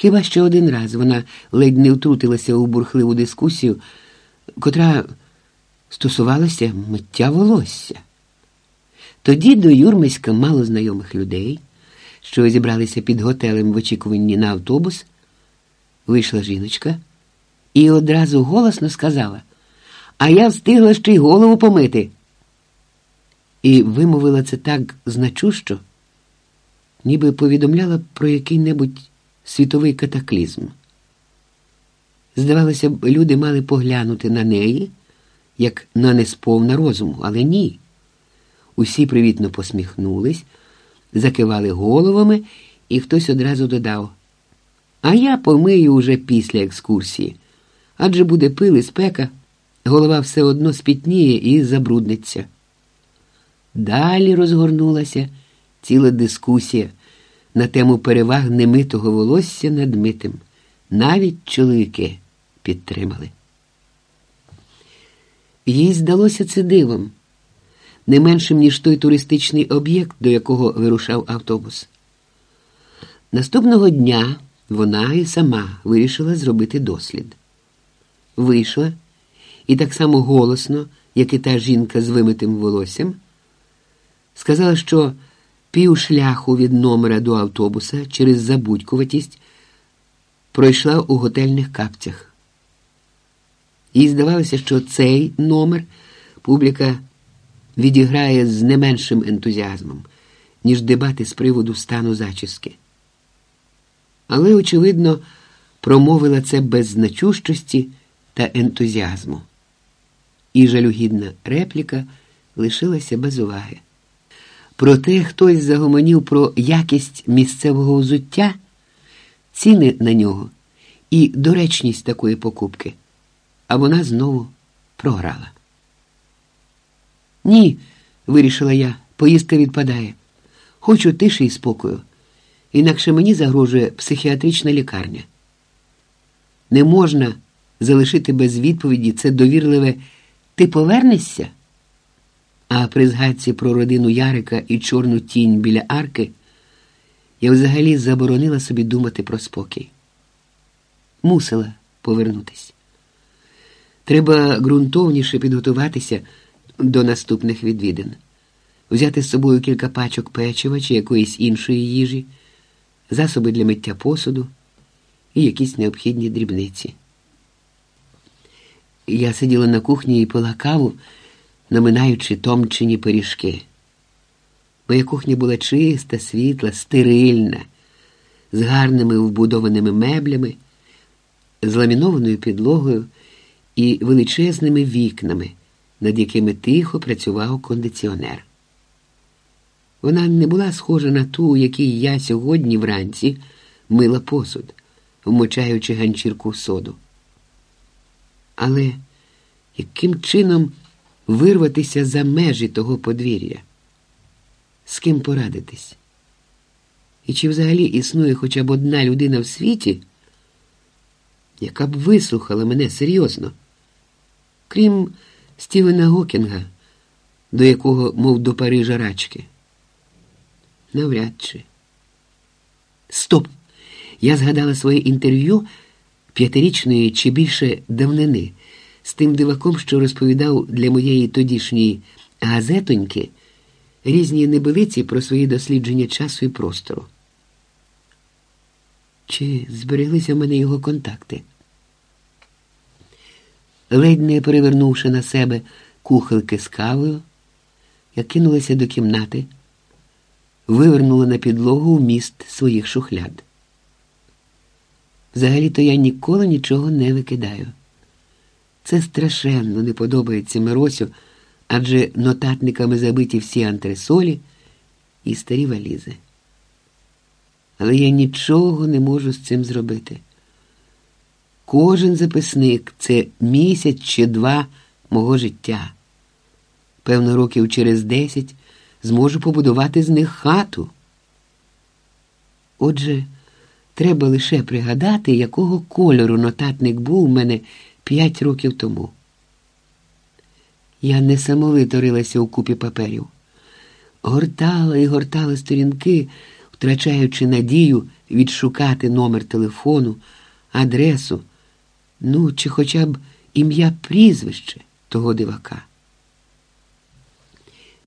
Хіба що один раз вона ледь не втрутилася у бурхливу дискусію, котра стосувалася миття волосся. Тоді до Юрмиська мало знайомих людей, що зібралися під готелем в очікуванні на автобус, вийшла жіночка і одразу голосно сказала: А я встигла ще й голову помити. І вимовила це так значущо, ніби повідомляла про який-небудь світовий катаклізм. Здавалося б, люди мали поглянути на неї, як на несповна розуму, але ні. Усі привітно посміхнулись, закивали головами, і хтось одразу додав: А я помию уже після екскурсії. Адже буде пил і спека, голова все одно спітніє і забрудниться. Далі розгорнулася ціла дискусія на тему переваг немитого волосся над митим. Навіть чоловіки підтримали. Їй здалося це дивом, не меншим, ніж той туристичний об'єкт, до якого вирушав автобус. Наступного дня вона і сама вирішила зробити дослід. Вийшла і так само голосно, як і та жінка з вимитим волоссям, сказала, що пів шляху від номера до автобуса через забудькуватість пройшла у готельних капцях. Їй здавалося, що цей номер публіка відіграє з не меншим ентузіазмом, ніж дебати з приводу стану зачіски. Але, очевидно, промовила це без значущості та ентузіазму. І жалюгідна репліка лишилася без уваги. Проте хтось загомонів про якість місцевого взуття, ціни на нього і доречність такої покупки, а вона знову програла. Ні, вирішила я, поїздка відпадає. Хочу тиші і спокою, інакше мені загрожує психіатрична лікарня. Не можна залишити без відповіді це довірливе ти повернешся? А при згадці про родину Ярика і чорну тінь біля арки я взагалі заборонила собі думати про спокій. Мусила повернутись. Треба ґрунтовніше підготуватися до наступних відвідин, взяти з собою кілька пачок печива чи якоїсь іншої їжі, засоби для миття посуду і якісь необхідні дрібниці. Я сиділа на кухні і пила каву, наминаючи томчені пиріжки. Моя кухня була чиста, світла, стерильна, з гарними вбудованими меблями, з ламінованою підлогою і величезними вікнами, над якими тихо працював кондиціонер. Вона не була схожа на ту, у якій я сьогодні вранці мила посуд, вмочаючи ганчірку соду. Але яким чином вирватися за межі того подвір'я? З ким порадитись? І чи взагалі існує хоча б одна людина в світі, яка б вислухала мене серйозно, крім Стівена Гокінга, до якого, мов до Парижа рачки? Навряд чи. Стоп! Я згадала своє інтерв'ю п'ятирічної чи більше давнини з тим диваком, що розповідав для моєї тодішньої газетоньки різні небелиці про свої дослідження часу і простору. Чи збереглися в мене його контакти? Ледь не перевернувши на себе кухолки з кавою, я кинулася до кімнати, вивернула на підлогу вміст своїх шухляд. Взагалі-то я ніколи нічого не викидаю. Це страшенно не подобається Миросю, адже нотатниками забиті всі антресолі і старі валізи. Але я нічого не можу з цим зробити. Кожен записник це місяць чи два мого життя. Певно, років через десять зможу побудувати з них хату. Отже, треба лише пригадати, якого кольору нотатник був у мене п'ять років тому. Я несамовито рилася у купі паперів, гортала і гортала сторінки втрачаючи надію відшукати номер телефону, адресу, ну, чи хоча б ім'я прізвище того дивака.